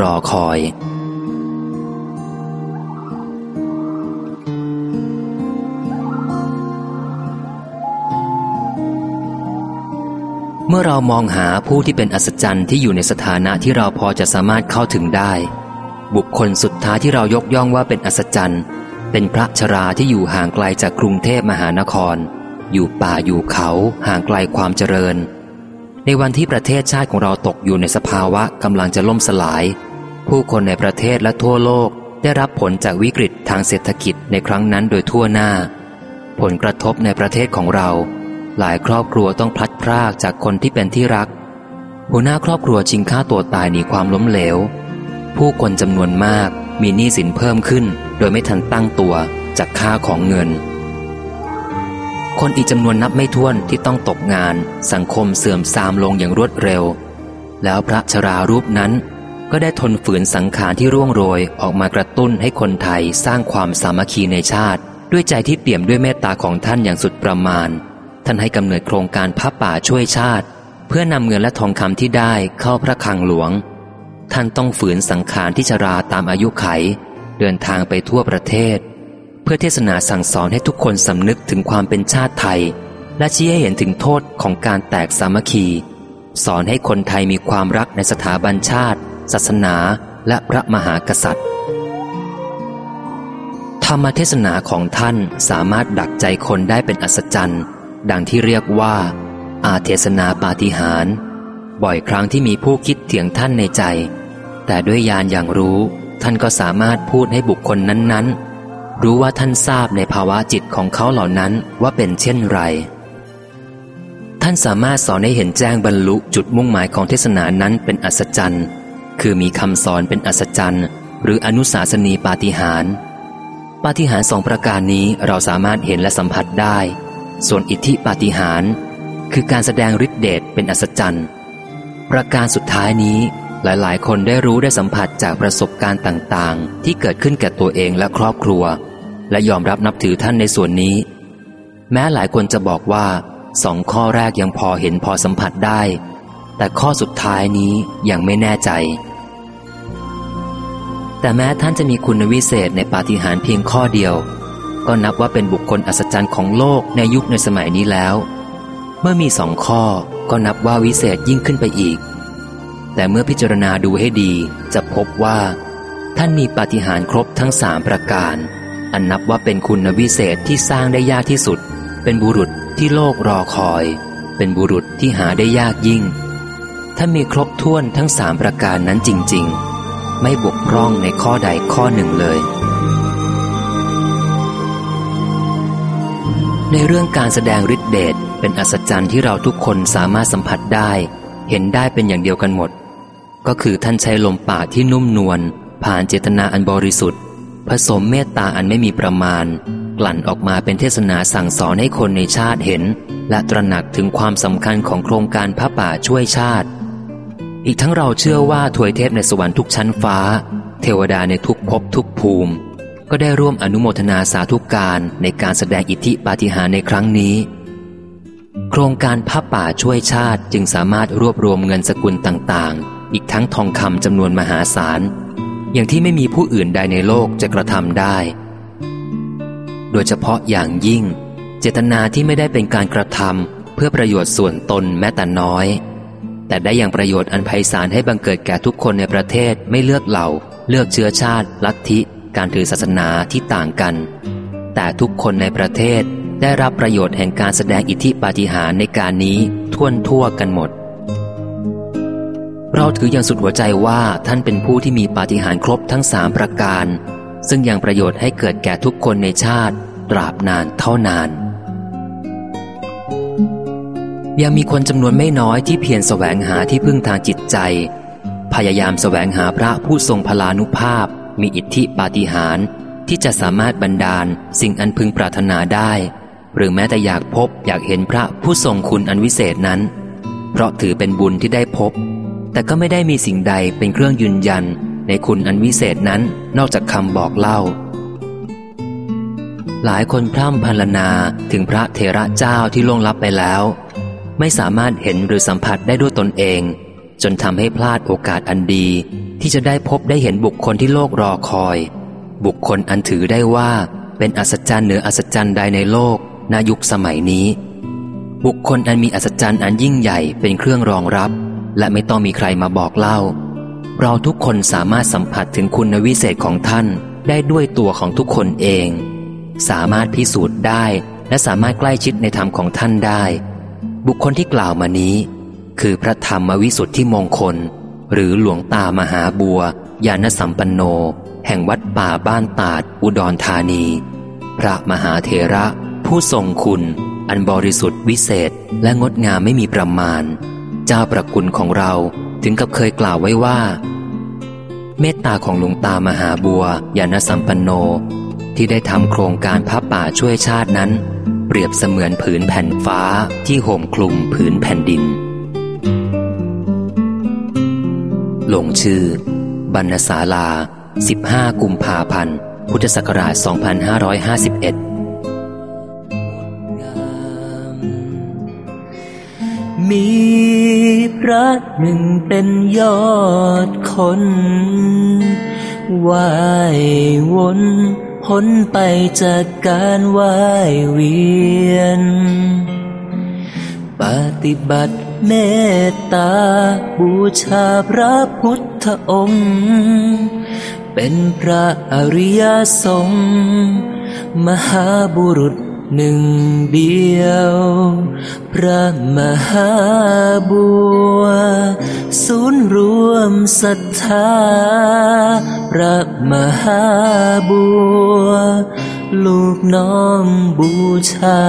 รอคอย เมื่อเรามองหาผู้ที่เป็นอัศจรรย์ที่อยู่ในสถานะที่เราพอจะสามารถเข้าถึงได้ บุคคลสุดท้ายที่เรายกย่องว่าเป็นอัศจรรย์ เป็นพระชราที่อยู่ห่างไกลจากกรุงเทพมหานคร อยู่ป่าอยู่เขาห่างไกลความเจริญ ในวันที่ประเทศชาติของเราตกอยู่ในสภาวะกำลังจะล่มสลาย ผู้คนในประเทศและทั่วโลกได้รับผลจากวิกฤตทางเศรษฐกิจในครั้งนั้นโดยทั่วหน้า ผลกระทบในประเทศของเรา หลายครอบครัวต้องพลัดพรากจากคนที่เป็นที่รัก หัวหน้าครอบครัวชิงฆ่าตัวตายหนีความล้มเหลว ผู้คนจำนวนมากมีหนี้สินเพิ่มขึ้น โดยไม่ทันตั้งตัวจากค่าของเงิน คนอีกจำนวนนับไม่ถ้วนที่ต้องตกงาน สังคมเสื่อมทรามลงอย่างรวดเร็ว แล้วพระชรารูปนั้น ก็ได้ทนฝืนสังขารที่ร่วงโรยออกมากระตุ้นให้คนไทยสร้างความสามัคคีในชาติ ด้วยใจที่เปี่ยมด้วยเมตตาของท่านอย่างสุดประมาณ ท่านให้กำเนิดโครงการพระป่าช่วยชาติ เพื่อนำเงินและทองคำที่ได้เข้าพระคลังหลวง ท่านต้องฝืนสังขารที่ชราตามอายุไข เดินทางไปทั่วประเทศ พื่อเทศนาสั่งสอนให้ทุกคนสำนึกถึงความเป็นชาติไทย และชี้ให้เห็นถึงโทษของการแตกสามัคคี สอนให้คนไทยมีความรักในสถาบันชาติ ศาสนา และพระมหากษัตริย์ ธรรมเทศนาของท่านสามารถดักใจคนได้เป็นอัศจรรย์ ดังที่เรียกว่า อาเทศนาปาฏิหาริย์บ่อยครั้งที่มีผู้คิดเถียงท่านในใจ แต่ด้วยญาณอย่างรู้ ท่านก็สามารถพูดให้บุคคลนั้นๆ รู้ว่าท่านทราบในภาวะจิตของเขาเหล่านั้นว่าเป็นเช่นไร ท่านสามารถสอนให้เห็นแจ้งบรรลุจุดมุ่งหมายของเทศนานั้นเป็นอัศจรรย์ คือมีคำสอนเป็นอัศจรรย์ หรืออนุสาสนีปาฏิหาร ปาฏิหารสองประการนี้เราสามารถเห็นและสัมผัสได้ ส่วนอิทธิปาฏิหาร คือการแสดงฤทธิเดชเป็นอัศจรรย์ ประการสุดท้ายนี้หลาย ๆ คนได้รู้ได้สัมผัสจากประสบการณ์ต่าง ๆ ที่เกิดขึ้นแก่ตัวเองและครอบครัว และยอมรับนับถือท่านในส่วนนี้ แม้หลายคนจะบอกว่าสองข้อแรกยังพอเห็นพอสัมผัสได้ แต่ข้อสุดท้ายนี้ยังไม่แน่ใจ แต่แม้ท่านจะมีคุณวิเศษในปาฏิหาริย์เพียงข้อเดียว ก็นับว่าเป็นบุคคลอัศจรรย์ของโลกในยุคในสมัยนี้แล้ว เมื่อมีสองข้อก็นับว่าวิเศษยิ่งขึ้นไปอีก แต่เมื่อพิจารณาดูให้ดีจะพบว่า ท่านมีปาฏิหาริย์ครบทั้งสามประการ อันนับว่าเป็นคุณวิเศษที่สร้างได้ยากที่สุด เป็นบุรุษที่โลกรอคอย เป็นบุรุษที่หาได้ยากยิ่ง ถ้ามีครบถ้วนทั้งสามประการนั้นจริง ๆ ไม่บกพร่องในข้อใดข้อหนึ่งเลย ในเรื่องการแสดงฤทธิเดชเป็นอัศจรรย์ที่เราทุกคนสามารถสัมผัสได้ เห็นได้เป็นอย่างเดียวกันหมด ก็คือท่านใช้ลมปากที่นุ่มนวลผ่านเจตนาอันบริสุทธิ์ ผสมเมตตาอันไม่มีประมาณ กลั่นออกมาเป็นเทศนาสั่งสอนให้คนในชาติเห็น และตระหนักถึงความสำคัญของโครงการพระป่าช่วยชาติ อีกทั้งเราเชื่อว่าถวยเทพในสวรรค์ทุกชั้นฟ้า เทวดาในทุกภพทุกภูมิ ก็ได้ร่วมอนุโมทนาสาธุการในการแสดงอิทธิปาฏิหาริย์ในครั้งนี้ โครงการพระป่าช่วยชาติจึงสามารถรวบรวมเงินสกุลต่างๆ อีกทั้งทองคำจำนวนมหาศาล อย่างที่ไม่มีผู้อื่นใดในโลกจะกระทำได้ โดยเฉพาะอย่างยิ่ง เจตนาที่ไม่ได้เป็นการกระทำเพื่อประโยชน์ส่วนตนแม้แต่น้อย แต่ได้อย่างประโยชน์อันไพศาลให้บังเกิดแก่ทุกคนในประเทศไม่เลือกเหล่า เลือกเชื้อชาติ ลัทธิ การถือศาสนาที่ต่างกัน แต่ทุกคนในประเทศได้รับประโยชน์แห่งการแสดงอิทธิปาฏิหาริย์ในการนี้ท่วนทั่วกันหมด เราถืออย่างสุดหัวใจว่าท่านเป็นผู้ที่มีปาฏิหาริย์ครบทั้งสามประการ ซึ่งยังประโยชน์ให้เกิดแก่ทุกคนในชาติ ตราบนานเท่านาน ยังมีคนจำนวนไม่น้อยที่เพียรแสวงหาที่พึ่งทางจิตใจ พยายามแสวงหาพระผู้ทรงพลานุภาพ มีอิทธิปาฏิหาริย์ที่จะสามารถบันดาลสิ่งอันพึงปรารถนาได้ หรือแม้แต่อยากพบอยากเห็นพระผู้ทรงคุณอันวิเศษนั้น เพราะถือเป็นบุญที่ได้พบ แต่ก็ไม่ได้มีสิ่งใดเป็นเครื่องยืนยันในคุณอันวิเศษนั้นนอกจากคำบอกเล่า หลายคนพร่ำพรรณนาถึงพระเทระเจ้าที่ล่วงลับไปแล้ว ไม่สามารถเห็นหรือสัมผัสได้ด้วยตนเอง จนทำให้พลาดโอกาสอันดี ที่จะได้พบได้เห็นบุคคลที่โลกรอคอย บุคคลอันถือได้ว่าเป็นอัศจรรย์เหนืออัศจรรย์ใดในโลกนายุคสมัยนี้ บุคคลอันมีอัศจรรย์อันยิ่งใหญ่เป็นเครื่องรองรับ และไม่ต้องมีใครมาบอกเล่า เราทุกคนสามารถสัมผัสถึงคุณวิเศษของท่านได้ด้วยตัวของทุกคนเอง สามารถพิสูจน์ได้ และสามารถใกล้ชิดในธรรมของท่านได้ บุคคลที่กล่าวมานี้ คือพระธรรมวิสุทธิมงคล หรือหลวงตามหาบัวยานสัมปันโน แห่งวัดป่าบ้านตาด อุดรธานี พระมหาเถระ ผู้ทรงคุณ อันบริสุทธิ์วิเศษ และงดงามไม่มีประมาณ เจ้าประคุณของเราถึงกับเคยกล่าวไว้ว่า เมตตาของหลวงตามหาบัวยานสัมปันโน ที่ได้ทำโครงการพระป่าช่วยชาตินั้น เปรียบเสมือนผืนแผ่นฟ้าที่โห่มคลุมผืนแผ่นดิน หลงชื่อ บรรณศาลา 15 กุมภาพันธ์ พุทธศักราช 2551 มีพระหนึ่งเป็นยอดคนว่ายวนพ้นไปจากการว่ายเวียน ปฏิบัติเมตตาบูชาพระพุทธองค์ เป็นพระอริยสงฆ์มหาบุรุษ หนึ่งเดียว พระมหาบัว ศูนย์รวมศรัทธา พระมหาบัว ลูกน้อมบูชา